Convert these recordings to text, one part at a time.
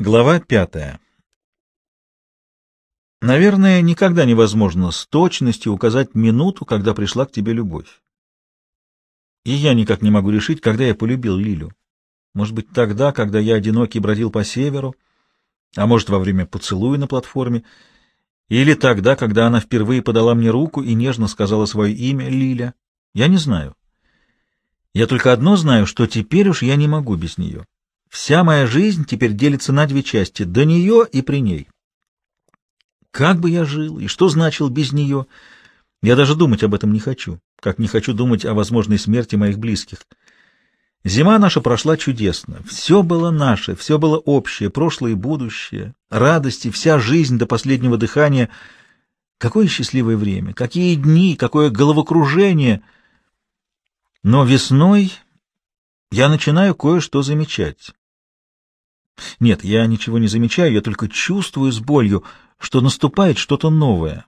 Глава пятая. Наверное, никогда невозможно с точностью указать минуту, когда пришла к тебе любовь. И я никак не могу решить, когда я полюбил Лилю. Может быть, тогда, когда я одинокий бродил по северу, а может, во время поцелуя на платформе, или тогда, когда она впервые подала мне руку и нежно сказала свое имя Лиля. Я не знаю. Я только одно знаю, что теперь уж я не могу без нее. Вся моя жизнь теперь делится на две части — до нее и при ней. Как бы я жил, и что значил без нее? Я даже думать об этом не хочу, как не хочу думать о возможной смерти моих близких. Зима наша прошла чудесно. Все было наше, все было общее, прошлое и будущее, радости, вся жизнь до последнего дыхания. Какое счастливое время, какие дни, какое головокружение! Но весной я начинаю кое-что замечать. Нет, я ничего не замечаю, я только чувствую с болью, что наступает что-то новое.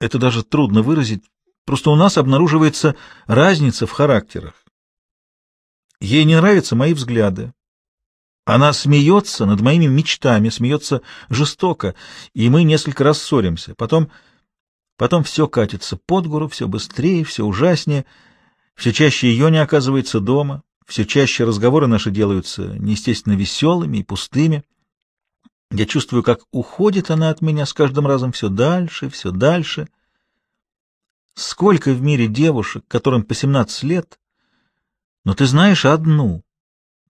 Это даже трудно выразить, просто у нас обнаруживается разница в характерах. Ей не нравятся мои взгляды. Она смеется над моими мечтами, смеется жестоко, и мы несколько раз ссоримся. Потом, потом все катится под гору, все быстрее, все ужаснее, все чаще ее не оказывается дома. Все чаще разговоры наши делаются неестественно веселыми и пустыми. Я чувствую, как уходит она от меня с каждым разом все дальше, все дальше. Сколько в мире девушек, которым по 17 лет, но ты знаешь одну.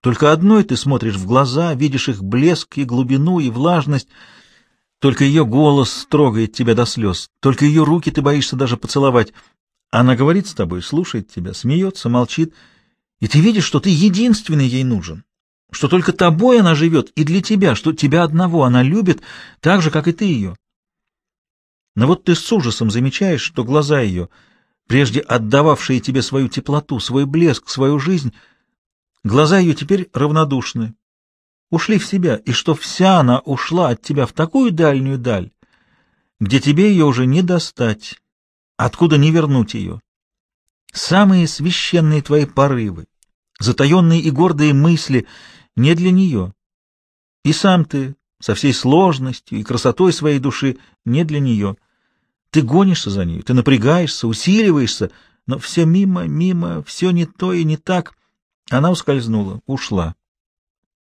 Только одной ты смотришь в глаза, видишь их блеск и глубину, и влажность. Только ее голос трогает тебя до слез, только ее руки ты боишься даже поцеловать. Она говорит с тобой, слушает тебя, смеется, молчит — и ты видишь, что ты единственный ей нужен, что только тобой она живет и для тебя, что тебя одного она любит так же, как и ты ее. Но вот ты с ужасом замечаешь, что глаза ее, прежде отдававшие тебе свою теплоту, свой блеск, свою жизнь, глаза ее теперь равнодушны, ушли в себя, и что вся она ушла от тебя в такую дальнюю даль, где тебе ее уже не достать, откуда не вернуть ее самые священные твои порывы, затаенные и гордые мысли не для нее. И сам ты со всей сложностью и красотой своей души не для нее. Ты гонишься за ней, ты напрягаешься, усиливаешься, но все мимо, мимо, все не то и не так. Она ускользнула, ушла.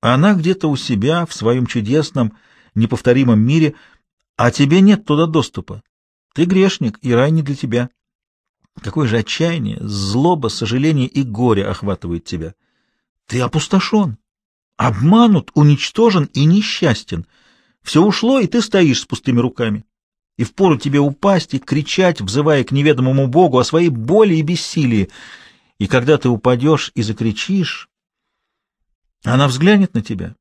Она где-то у себя, в своем чудесном, неповторимом мире, а тебе нет туда доступа. Ты грешник, и рай не для тебя. Какое же отчаяние, злоба, сожаление и горе охватывает тебя. Ты опустошен, обманут, уничтожен и несчастен. Все ушло, и ты стоишь с пустыми руками. И впору тебе упасть и кричать, взывая к неведомому Богу о своей боли и бессилии. И когда ты упадешь и закричишь, она взглянет на тебя.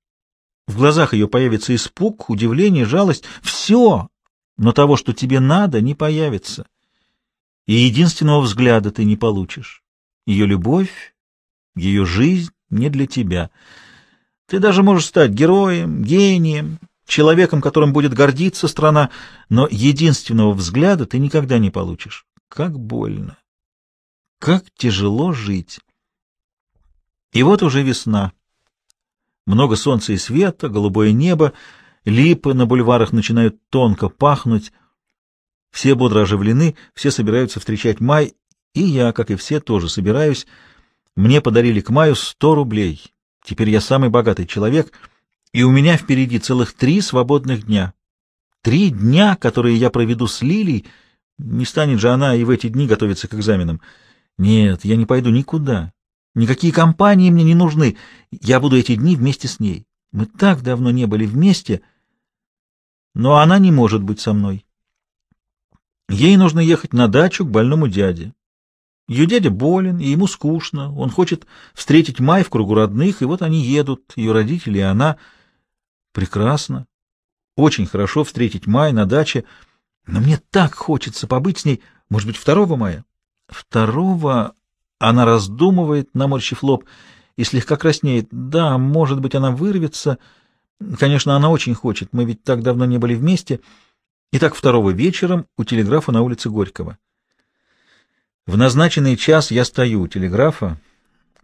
В глазах ее появится испуг, удивление, жалость. Все, но того, что тебе надо, не появится и единственного взгляда ты не получишь. Ее любовь, ее жизнь не для тебя. Ты даже можешь стать героем, гением, человеком, которым будет гордиться страна, но единственного взгляда ты никогда не получишь. Как больно! Как тяжело жить! И вот уже весна. Много солнца и света, голубое небо, липы на бульварах начинают тонко пахнуть, все бодро оживлены, все собираются встречать май, и я, как и все, тоже собираюсь. Мне подарили к маю сто рублей. Теперь я самый богатый человек, и у меня впереди целых три свободных дня. Три дня, которые я проведу с Лилией. Не станет же она и в эти дни готовиться к экзаменам. Нет, я не пойду никуда. Никакие компании мне не нужны. Я буду эти дни вместе с ней. Мы так давно не были вместе, но она не может быть со мной. Ей нужно ехать на дачу к больному дяде. Ее дядя болен, и ему скучно. Он хочет встретить май в кругу родных, и вот они едут, ее родители и она. Прекрасно. Очень хорошо встретить май на даче. Но мне так хочется побыть с ней, может быть, второго мая. Второго она раздумывает, наморщив лоб, и слегка краснеет. Да, может быть, она вырвется. Конечно, она очень хочет. Мы ведь так давно не были вместе. — Итак, второго вечером у телеграфа на улице Горького. В назначенный час я стою у телеграфа.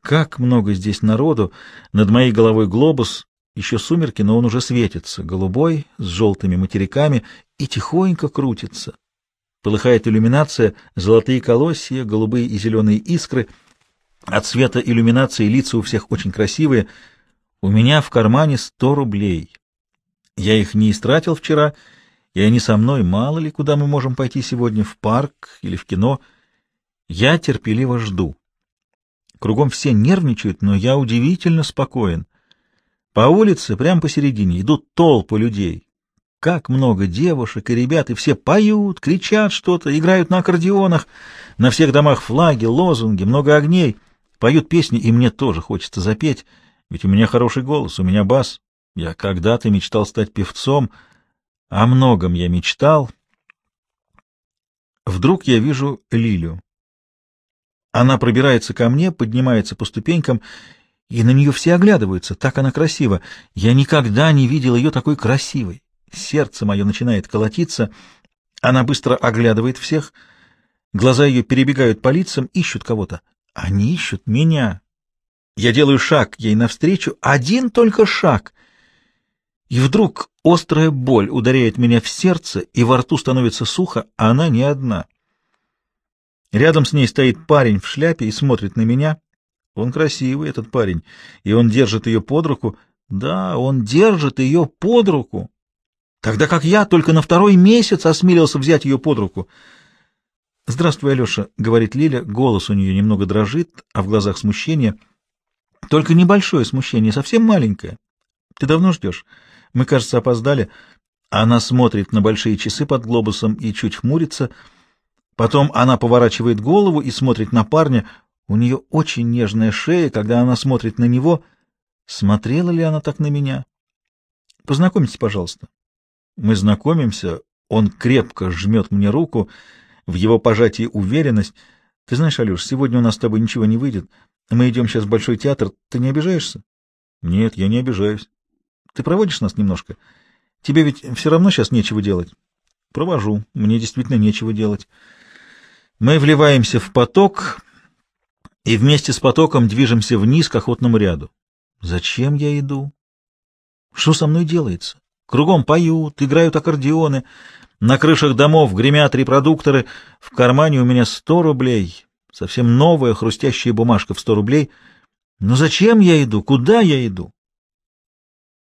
Как много здесь народу, над моей головой глобус, Еще сумерки, но он уже светится, голубой, с желтыми материками, и тихонько крутится. Полыхает иллюминация, золотые колосья, голубые и зеленые искры. От света иллюминации лица у всех очень красивые. У меня в кармане сто рублей. Я их не истратил вчера, и они со мной. Мало ли, куда мы можем пойти сегодня, в парк или в кино. Я терпеливо жду. Кругом все нервничают, но я удивительно спокоен. По улице, прямо посередине, идут толпы людей. Как много девушек и ребят, и все поют, кричат что-то, играют на аккордеонах. На всех домах флаги, лозунги, много огней. Поют песни, и мне тоже хочется запеть, ведь у меня хороший голос, у меня бас. Я когда-то мечтал стать певцом, о многом я мечтал. Вдруг я вижу Лилю. Она пробирается ко мне, поднимается по ступенькам и на нее все оглядываются, так она красива. Я никогда не видел ее такой красивой. Сердце мое начинает колотиться. Она быстро оглядывает всех. Глаза ее перебегают по лицам, ищут кого-то. Они ищут меня. Я делаю шаг ей навстречу, один только шаг. И вдруг острая боль ударяет меня в сердце, и во рту становится сухо, а она не одна. Рядом с ней стоит парень в шляпе и смотрит на меня. Он красивый, этот парень, и он держит ее под руку. Да, он держит ее под руку. Тогда как я только на второй месяц осмелился взять ее под руку. «Здравствуй, Алеша», — говорит Лиля, голос у нее немного дрожит, а в глазах смущение. «Только небольшое смущение, совсем маленькое. Ты давно ждешь? Мы, кажется, опоздали». Она смотрит на большие часы под глобусом и чуть хмурится. Потом она поворачивает голову и смотрит на парня. У нее очень нежная шея, когда она смотрит на него. Смотрела ли она так на меня? Познакомьтесь, пожалуйста. Мы знакомимся, он крепко жмет мне руку, в его пожатии уверенность. Ты знаешь, Алюш, сегодня у нас с тобой ничего не выйдет. Мы идем сейчас в Большой театр. Ты не обижаешься? Нет, я не обижаюсь. Ты проводишь нас немножко? Тебе ведь все равно сейчас нечего делать. Провожу. Мне действительно нечего делать. Мы вливаемся в поток и вместе с потоком движемся вниз к охотному ряду. Зачем я иду? Что со мной делается? Кругом поют, играют аккордеоны, на крышах домов гремят репродукторы, в кармане у меня сто рублей, совсем новая хрустящая бумажка в сто рублей. Но зачем я иду? Куда я иду?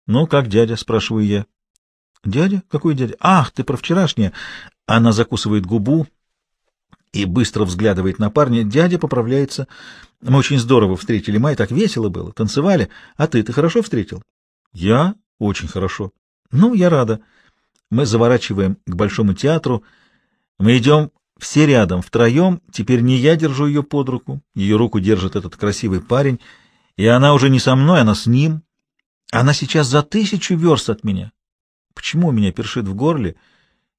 Ну, как дядя, спрашиваю я. Дядя? Какой дядя? Ах, ты про вчерашнее. Она закусывает губу, и быстро взглядывает на парня. Дядя поправляется. Мы очень здорово встретили май, так весело было, танцевали. А ты, ты хорошо встретил? Я? Очень хорошо. Ну, я рада. Мы заворачиваем к Большому театру. Мы идем все рядом, втроем. Теперь не я держу ее под руку, ее руку держит этот красивый парень. И она уже не со мной, она с ним. Она сейчас за тысячу верст от меня. Почему у меня першит в горле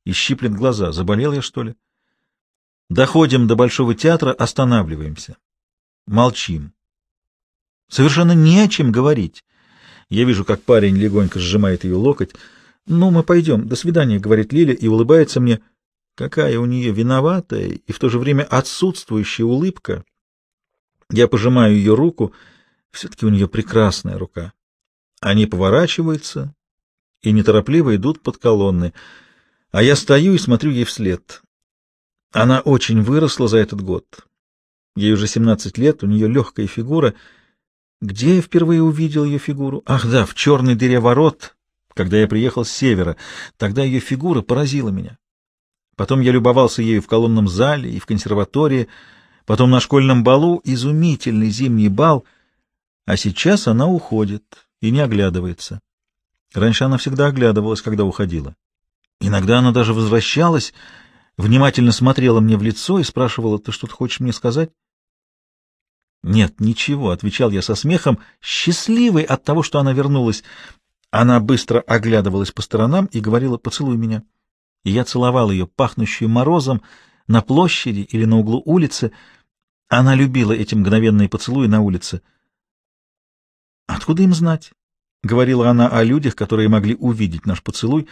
и щиплет глаза? Заболел я, что ли? Доходим до Большого театра, останавливаемся. Молчим. Совершенно не о чем говорить. Я вижу, как парень легонько сжимает ее локоть. «Ну, мы пойдем. До свидания», — говорит Лиля и улыбается мне. Какая у нее виноватая и в то же время отсутствующая улыбка. Я пожимаю ее руку. Все-таки у нее прекрасная рука. Они поворачиваются и неторопливо идут под колонны. А я стою и смотрю ей вслед. Она очень выросла за этот год. Ей уже 17 лет, у нее легкая фигура. Где я впервые увидел ее фигуру? Ах да, в черной дыре ворот, когда я приехал с севера. Тогда ее фигура поразила меня. Потом я любовался ею в колонном зале и в консерватории, потом на школьном балу, изумительный зимний бал. А сейчас она уходит и не оглядывается. Раньше она всегда оглядывалась, когда уходила. Иногда она даже возвращалась, внимательно смотрела мне в лицо и спрашивала, «Ты что-то хочешь мне сказать?» «Нет, ничего», — отвечал я со смехом, счастливый от того, что она вернулась. Она быстро оглядывалась по сторонам и говорила, «Поцелуй меня». И я целовал ее, пахнущую морозом, на площади или на углу улицы. Она любила эти мгновенные поцелуи на улице. «Откуда им знать?» — говорила она о людях, которые могли увидеть наш поцелуй.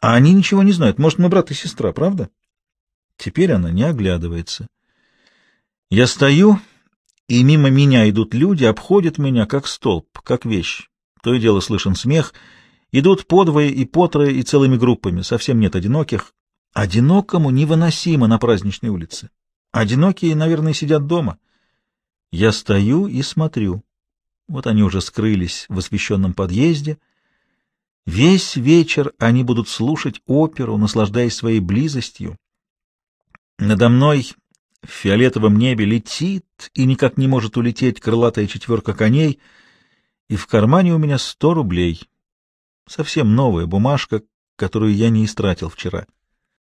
«А они ничего не знают. Может, мы брат и сестра, правда?» Теперь она не оглядывается. Я стою, и мимо меня идут люди, обходят меня как столб, как вещь. То и дело слышен смех. Идут подвое и потрое и целыми группами. Совсем нет одиноких. Одинокому невыносимо на праздничной улице. Одинокие, наверное, сидят дома. Я стою и смотрю. Вот они уже скрылись в освещенном подъезде. Весь вечер они будут слушать оперу, наслаждаясь своей близостью. Надо мной в фиолетовом небе летит и никак не может улететь крылатая четверка коней, и в кармане у меня сто рублей. Совсем новая бумажка, которую я не истратил вчера.